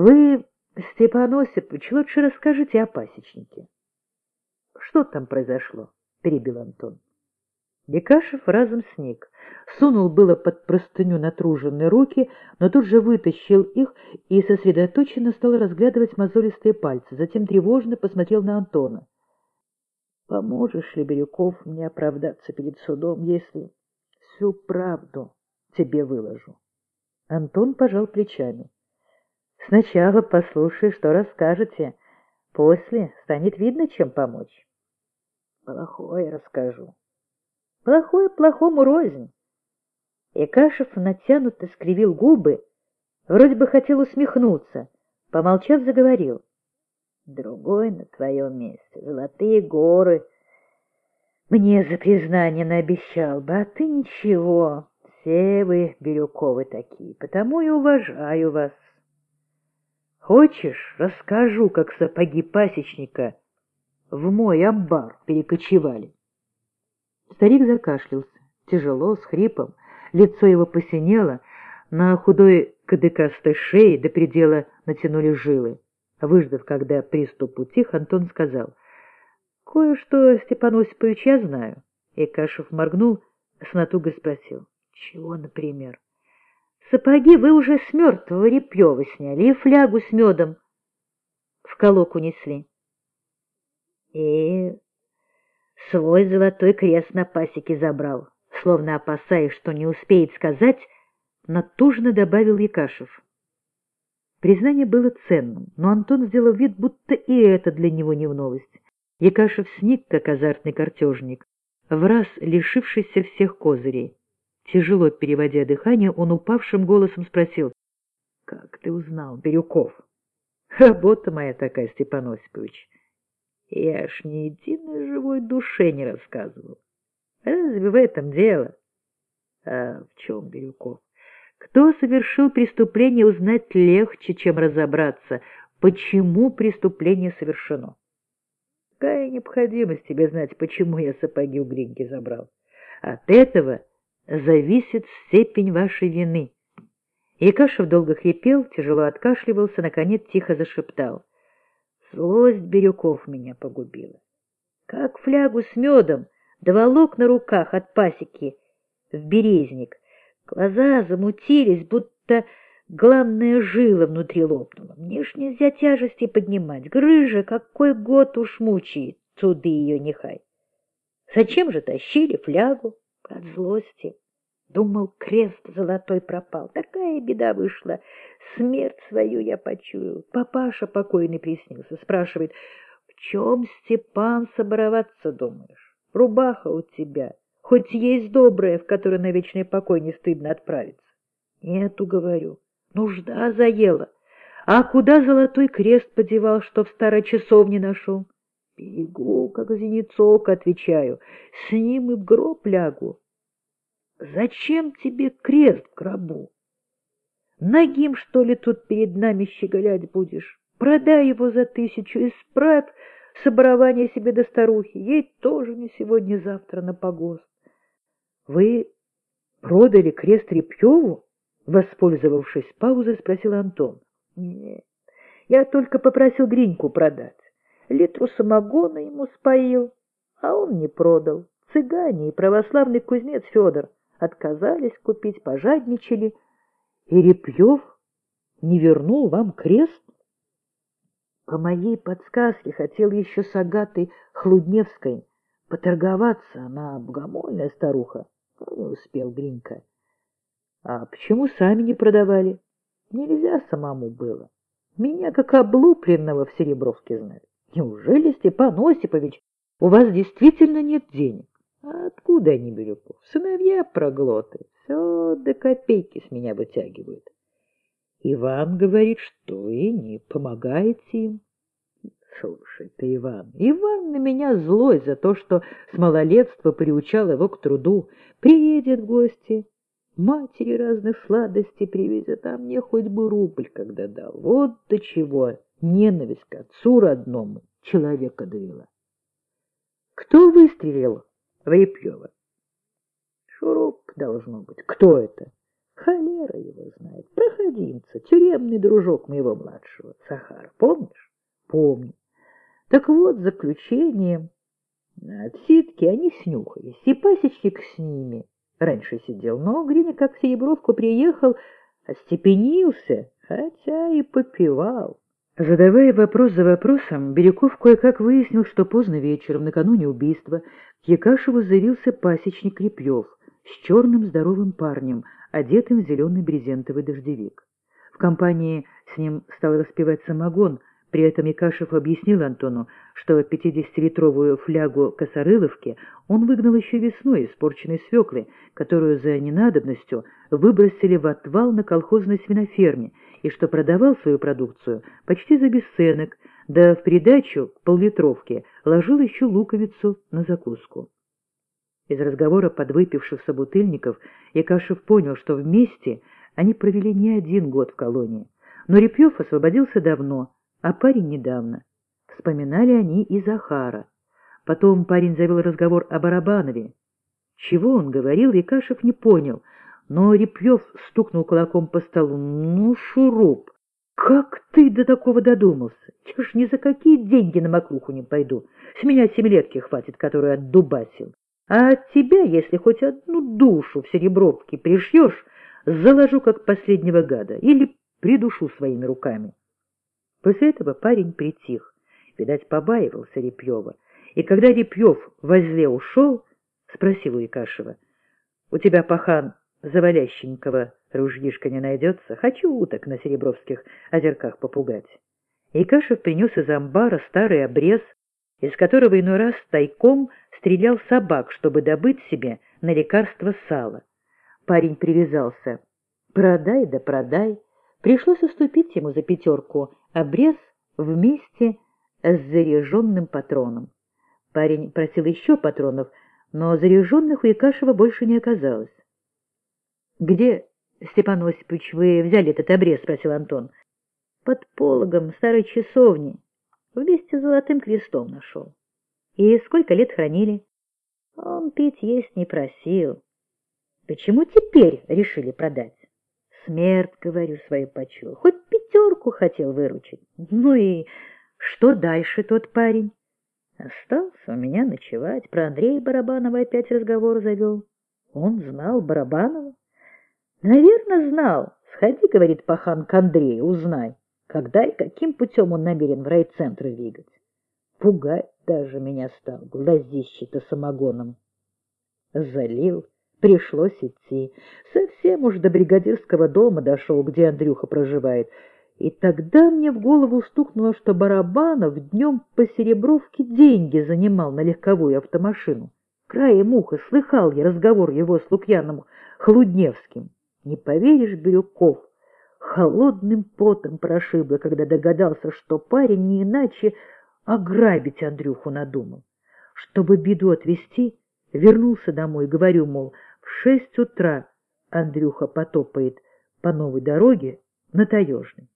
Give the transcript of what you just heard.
Вы, Степан Осипович, лучше расскажите о пасечнике. Что там произошло? — перебил Антон. Бекашев разом сник, сунул было под простыню натруженные руки, но тут же вытащил их и сосредоточенно стал разглядывать мозолистые пальцы, затем тревожно посмотрел на Антона. — Поможешь ли, Бирюков, мне оправдаться перед судом, если всю правду тебе выложу? Антон пожал плечами. — Сначала послушай, что расскажете, после станет видно, чем помочь. — Плохое расскажу. Плохое плохому рознь. И Кашев натянуто скривил губы, вроде бы хотел усмехнуться, помолчав, заговорил. Другой на твоем месте, золотые горы. Мне за признание наобещал бы, а ты ничего. Все вы, Бирюковы, такие, потому и уважаю вас. Хочешь, расскажу, как сапоги пасечника в мой амбар перекочевали? Старик закашлялся, тяжело, с хрипом, лицо его посинело, на худой кадыкастой шее до предела натянули жилы. Выждав, когда приступ утих, Антон сказал, «Кое-что, Степан Осипович, я знаю». И Кашев моргнул, с натугой спросил, «Чего, например?» «Сапоги вы уже с мертвого Репьева сняли и флягу с медом в колок унесли». «И свой золотой крест на пасеке забрал, словно опасаясь, что не успеет сказать, натужно добавил Якашев. Признание было ценным, но Антон сделал вид, будто и это для него не в новость. Якашев сник, как азартный картежник, в раз лишившийся всех козырей. Тяжело переводя дыхание, он упавшим голосом спросил, — Как ты узнал, Бирюков? — Работа моя такая, Степан Осипович. Я ж ни единой живой душе не рассказывал. Разве в этом дело? А в чем, Бирюков? Кто совершил преступление, узнать легче, чем разобраться, почему преступление совершено. Какая необходимость тебе знать, почему я сапоги у Гриньки забрал? От этого зависит степень вашей вины. Якашев долго хрипел, тяжело откашливался, наконец тихо зашептал. Злость Бирюков меня погубила. Как флягу с медом доволок на руках от пасеки в березник. Глаза замутились, будто главная жила внутри лопнула. Мне ж нельзя тяжести поднимать. Грыжа какой год уж мучает, суды ее нехай. Зачем же тащили флягу? От злости. Думал, крест золотой пропал. Такая беда вышла. Смерть свою я почуял. Папаша покойный приснился. Спрашивает, в чем, Степан, собороваться думаешь? Рубаха у тебя. Хоть есть добрая, в которой на вечный покой не стыдно отправиться. Нету, говорю. Нужда заела. А куда золотой крест подевал, что в старой часовне нашел? Берегу, как зеницок, отвечаю. С ним и в гроб лягу. Зачем тебе крест в гробу? Нагим, что ли, тут перед нами щеголять будешь? Продай его за тысячу и справь соборование себе до старухи. Ей тоже не сегодня-завтра на погост. Вы продали крест Репьеву? Воспользовавшись паузой, спросил Антон. Нет, я только попросил Гриньку продать. Литру самогона ему споил, а он не продал. Цыгане и православный кузнец Федор отказались купить, пожадничали — и Репьев не вернул вам крест? По моей подсказке хотел еще с Агатой Хлудневской поторговаться, она богомольная старуха, но не успел Гринька. А почему сами не продавали? Нельзя самому было. Меня как облупленного в Серебровске знали. Неужели, Степан Осипович, у вас действительно нет денег? А откуда они, Бирюков? Сыновья проглоты. Все до копейки с меня вытягивают. Иван говорит, что вы не помогаете им. Слушай ты, Иван, Иван на меня злой за то, что с малолетства приучал его к труду. Приедет в гости, матери разных сладостей привезет, а мне хоть бы рубль когда дал. Вот до чего ненависть к отцу родному человека довела. Кто выстрелил в? Шуруп должно быть. Кто это? Валера его знает, проходимца, тюремный дружок моего младшего, Сахара, помнишь? Помню. Так вот, заключение. От ситки они снюхались, и пасечник с ними раньше сидел, но Гриня как в Серебровку приехал, остепенился, хотя и попивал. Задавая вопрос за вопросом, Бирюков кое-как выяснил, что поздно вечером, накануне убийства, к Якашеву заявился пасечник Крепьев с черным здоровым парнем, одетым в зеленый брезентовый дождевик. В компании с ним стал распевать самогон, при этом Якашев объяснил Антону, что 50-литровую флягу косорыловки он выгнал еще весной из порченной свеклы, которую за ненадобностью выбросили в отвал на колхозной свиноферме, и что продавал свою продукцию почти за бесценок, да в придачу к поллитровке ложил еще луковицу на закуску. Из разговора подвыпивших собутыльников Якашев понял, что вместе они провели не один год в колонии, но Репьев освободился давно, а парень недавно. Вспоминали они и Захара. Потом парень завел разговор о Барабанове. Чего он говорил, Якашев не понял, но Репьев стукнул кулаком по столу. «Ну, Шуруп, как ты до такого додумался? Я ж ни за какие деньги на маклуху не пойду. С меня семилетки хватит, которую отдубасил. А от тебя, если хоть одну душу в серебровке пришьешь, заложу как последнего гада или придушу своими руками». После этого парень притих, видать, побаивался Репьева, и когда Репьев возле ушел, спросил у Якашева, «У тебя, пахан, завалященького ружьишка не найдется? Хочу уток на Серебровских озерках попугать». Якашев принес из амбара старый обрез, из которого иной раз тайком стрелял собак, чтобы добыть себе на лекарство сала. Парень привязался. «Продай да продай». Пришлось уступить ему за пятерку обрез вместе с заряженным патроном. Парень просил еще патронов, но заряженных у Якашева больше не оказалось. — Где, Степан Осипович, вы взяли этот обрез? — спросил Антон. — Под пологом старой часовни. Вместе с золотым крестом нашел. — И сколько лет хранили? — Он пить есть не просил. — Почему теперь решили продать? — Смерть, говорю, свою почуял. Хоть пятерку хотел выручить. Ну и что дальше тот парень? Остался у меня ночевать. Про Андрея Барабанова опять разговор завел. Он знал Барабанова? Наверное, знал. Сходи, говорит пахан, к Андрею, узнай, когда и каким путем он намерен в райцентр двигать. Пугать даже меня стал, глазище-то самогоном. Залил, пришлось идти. Совсем уж до бригадирского дома дошел, где Андрюха проживает, и тогда мне в голову стукнуло, что Барабанов днем по Серебровке деньги занимал на легковую автомашину. Краем уха слыхал я разговор его с Лукьяном Хлудневским. Не поверишь, Бирюков, холодным потом прошибло, когда догадался, что парень не иначе ограбить Андрюху надумал. Чтобы беду отвести, вернулся домой, говорю, мол, в шесть утра Андрюха потопает по новой дороге на Таежный.